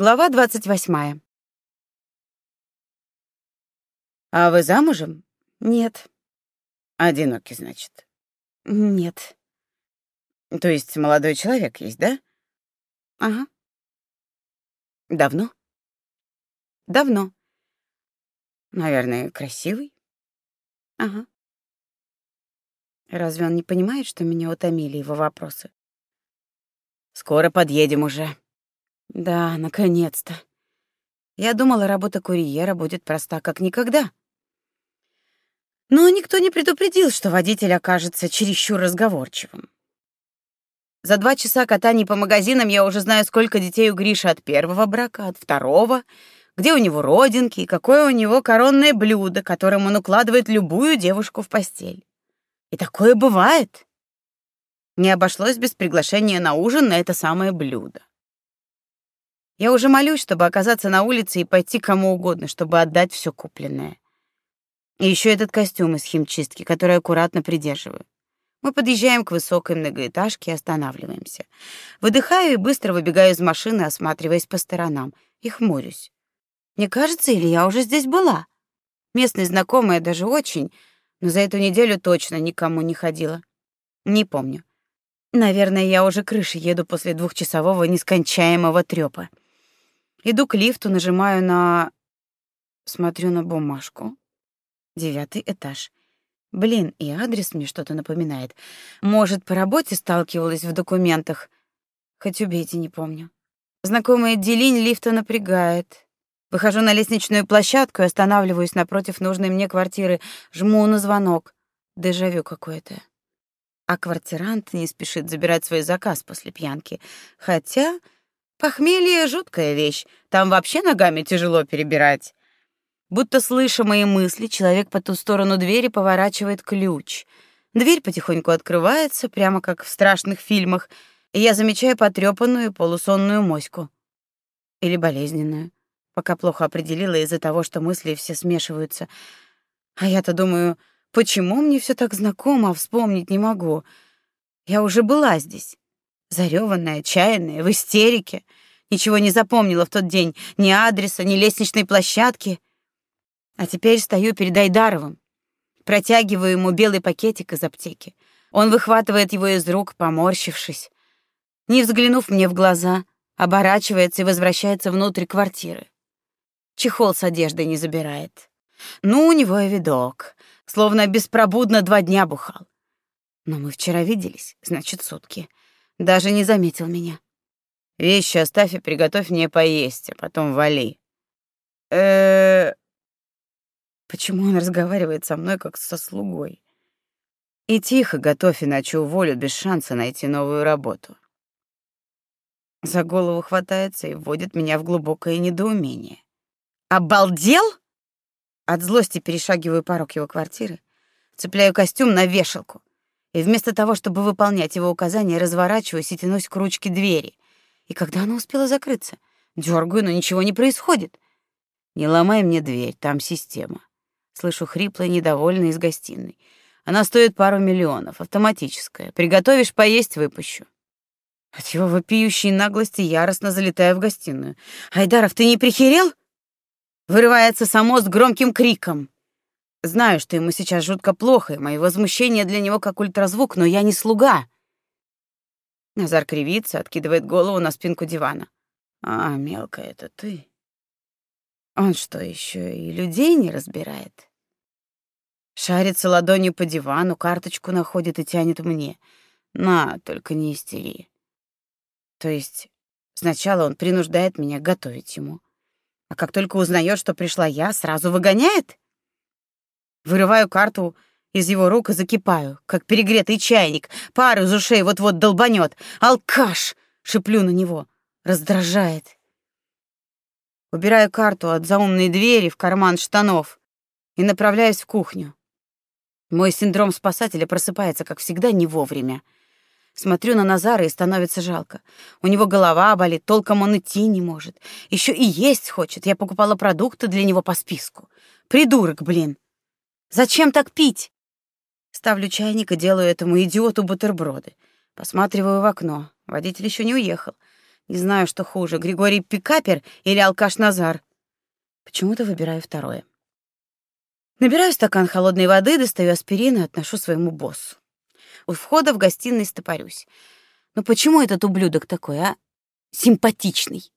Глава двадцать восьмая. А вы замужем? Нет. Одиноки, значит. Нет. То есть молодой человек есть, да? Ага. Давно? Давно. Наверное, красивый? Ага. Разве он не понимает, что меня утомили его вопросы? Скоро подъедем уже. Да, наконец-то. Я думала, работа курьера будет проста как никогда. Но никто не предупредил, что водитель окажется чересчур разговорчивым. За два часа катаний по магазинам я уже знаю, сколько детей у Гриши от первого брака, от второго, где у него родинки и какое у него коронное блюдо, которым он укладывает любую девушку в постель. И такое бывает. Не обошлось без приглашения на ужин на это самое блюдо. Я уже молюсь, чтобы оказаться на улице и пойти кому угодно, чтобы отдать все купленное. И еще этот костюм из химчистки, который аккуратно придерживаю. Мы подъезжаем к высокой многоэтажке и останавливаемся. Выдыхаю и быстро выбегаю из машины, осматриваясь по сторонам, и хмурюсь. Мне кажется, или я уже здесь была? Местные знакомые даже очень, но за эту неделю точно никому не ходила. Не помню. Наверное, я уже крышей еду после двухчасового нескончаемого трёпа. Иду к лифту, нажимаю на... Смотрю на бумажку. Девятый этаж. Блин, и адрес мне что-то напоминает. Может, по работе сталкивалась в документах. Хоть убейте, не помню. Знакомая делинь лифта напрягает. Выхожу на лестничную площадку и останавливаюсь напротив нужной мне квартиры. Жму на звонок. Дежавю какое-то. А квартирант не спешит забирать свой заказ после пьянки. Хотя Похмелье — жуткая вещь. Там вообще ногами тяжело перебирать. Будто слыша мои мысли, человек по ту сторону двери поворачивает ключ. Дверь потихоньку открывается, прямо как в страшных фильмах, и я замечаю потрепанную полусонную моську. Или болезненную. Пока плохо определила из-за того, что мысли все смешиваются. А я-то думаю, почему мне все так знакомо, а вспомнить не могу. Я уже была здесь. Зареванная, отчаянная, в истерике. Ничего не запомнила в тот день, ни адреса, ни лестничной площадки. А теперь стою перед Айдаровым, протягиваю ему белый пакетик из аптеки. Он выхватывает его из рук, поморщившись. Не взглянув мне в глаза, оборачивается и возвращается внутрь квартиры. Чехол с одеждой не забирает. Ну, у него и видок, словно беспробудно два дня бухал. Но мы вчера виделись, значит, сутки. Даже не заметил меня. Вещи оставь и приготовь мне поесть, а потом вали. Э, Почему он разговаривает со мной как со слугой? И тихо готовь, иначе уволю без шанса найти новую работу. За голову хватается и вводит меня в глубокое недоумение. Обалдел? От злости перешагиваю порог его квартиры, цепляю костюм на вешалку и вместо того, чтобы выполнять его указания, разворачиваюсь и тянусь к ручке двери. И когда она успела закрыться? Дёргаю, но ничего не происходит. «Не ломай мне дверь, там система». Слышу хриплое, недовольное из гостиной. Она стоит пару миллионов, автоматическая. Приготовишь поесть — выпущу. От его вопиющей наглости яростно залетаю в гостиную. «Айдаров, ты не прихерел?» Вырывается само с громким криком. Знаю, что ему сейчас жутко плохо, и мои возмущения для него как ультразвук, но я не слуга. Назар кривится, откидывает голову на спинку дивана. А, мелкая, это ты. Он что, еще и людей не разбирает? Шарится ладонью по дивану, карточку находит и тянет мне. На, только не истери. То есть сначала он принуждает меня готовить ему, а как только узнает, что пришла я, сразу выгоняет? Вырываю карту из его рук закипаю, как перегретый чайник. Пар из ушей вот-вот долбанет. «Алкаш!» — шиплю на него. Раздражает. Убираю карту от заумной двери в карман штанов и направляюсь в кухню. Мой синдром спасателя просыпается, как всегда, не вовремя. Смотрю на Назара и становится жалко. У него голова болит, толком он идти не может. Еще и есть хочет. Я покупала продукты для него по списку. Придурок, блин. Зачем так пить? Ставлю чайник и делаю этому идиоту бутерброды. Посматриваю в окно. Водитель еще не уехал. Не знаю, что хуже, Григорий Пикапер или алкаш Назар. Почему-то выбираю второе. Набираю стакан холодной воды, достаю аспирин и отношу своему боссу. У входа в гостиной стопорюсь. Но почему этот ублюдок такой, а? Симпатичный.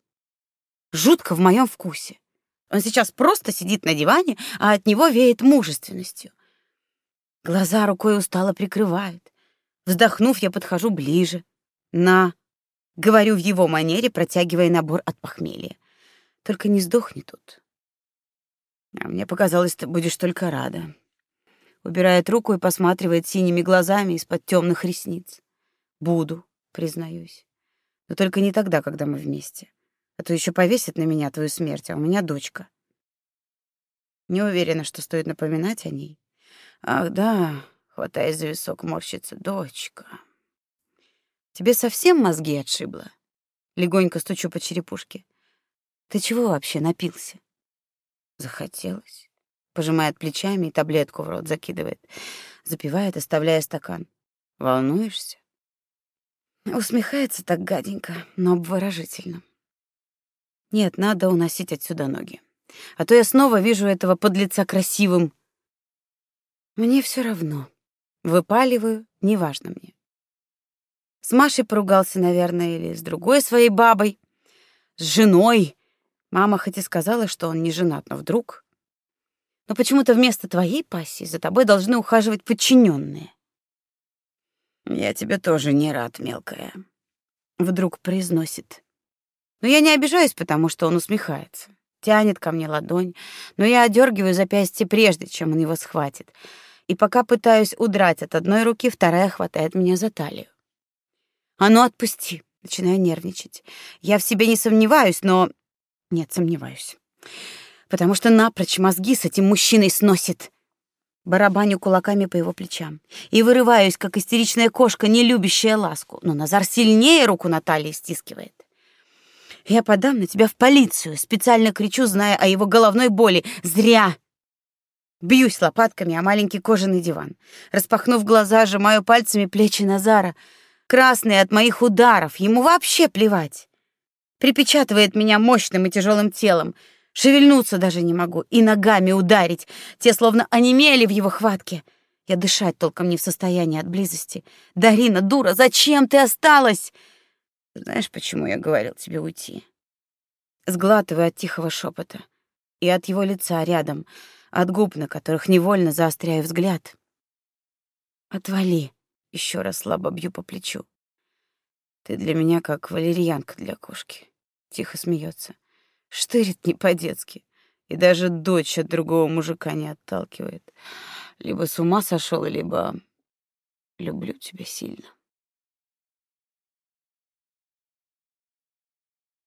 Жутко в моем вкусе. Он сейчас просто сидит на диване, а от него веет мужественностью. Глаза рукой устало прикрывает. Вздохнув, я подхожу ближе. На, говорю в его манере, протягивая набор от похмелья. Только не сдохни тут. А мне показалось, ты будешь только рада. Убирает руку и посматривает синими глазами из-под темных ресниц. Буду, признаюсь. Но только не тогда, когда мы вместе. А то еще повесит на меня твою смерть, а у меня дочка. Не уверена, что стоит напоминать о ней. Ах, да, хватаясь за висок, морщится дочка. Тебе совсем мозги отшибло? Легонько стучу по черепушке. Ты чего вообще напился? Захотелось. Пожимает плечами и таблетку в рот закидывает. Запивает, оставляя стакан. Волнуешься? Усмехается так гаденько, но обворожительно. Нет, надо уносить отсюда ноги. А то я снова вижу этого подлеца красивым. Мне все равно. Выпаливаю, неважно мне. С Машей поругался, наверное, или с другой своей бабой, с женой, Мама хоть и сказала, что он не женат, но вдруг... Но почему-то вместо твоей пассии за тобой должны ухаживать подчиненные. Я тебе тоже не рад, мелкая, вдруг произносит. Но я не обижаюсь, потому что он усмехается. Тянет ко мне ладонь, но я одергиваю запястье прежде, чем он его схватит. И пока пытаюсь удрать от одной руки, вторая хватает меня за талию. «А ну, отпусти!» Начинаю нервничать. Я в себе не сомневаюсь, но нет, сомневаюсь. Потому что напрочь мозги с этим мужчиной сносит. Барабаню кулаками по его плечам и вырываюсь, как истеричная кошка, не любящая ласку. Но Назар сильнее руку Натальи стискивает. Я подам на тебя в полицию, специально кричу, зная о его головной боли. Зря. Бьюсь лопатками о маленький кожаный диван. Распахнув глаза, сжимаю пальцами плечи Назара, красные от моих ударов. Ему вообще плевать припечатывает меня мощным и тяжелым телом. Шевельнуться даже не могу и ногами ударить. Те словно онемели в его хватке. Я дышать толком не в состоянии от близости. Дарина, дура, зачем ты осталась? Знаешь, почему я говорил тебе уйти? Сглатываю от тихого шепота и от его лица рядом, от губ, на которых невольно заостряю взгляд. Отвали. Еще раз слабо бью по плечу. Ты для меня как валерьянка для кошки тихо смеется. Штырит не по-детски. И даже дочь от другого мужика не отталкивает. Либо с ума сошел, либо люблю тебя сильно.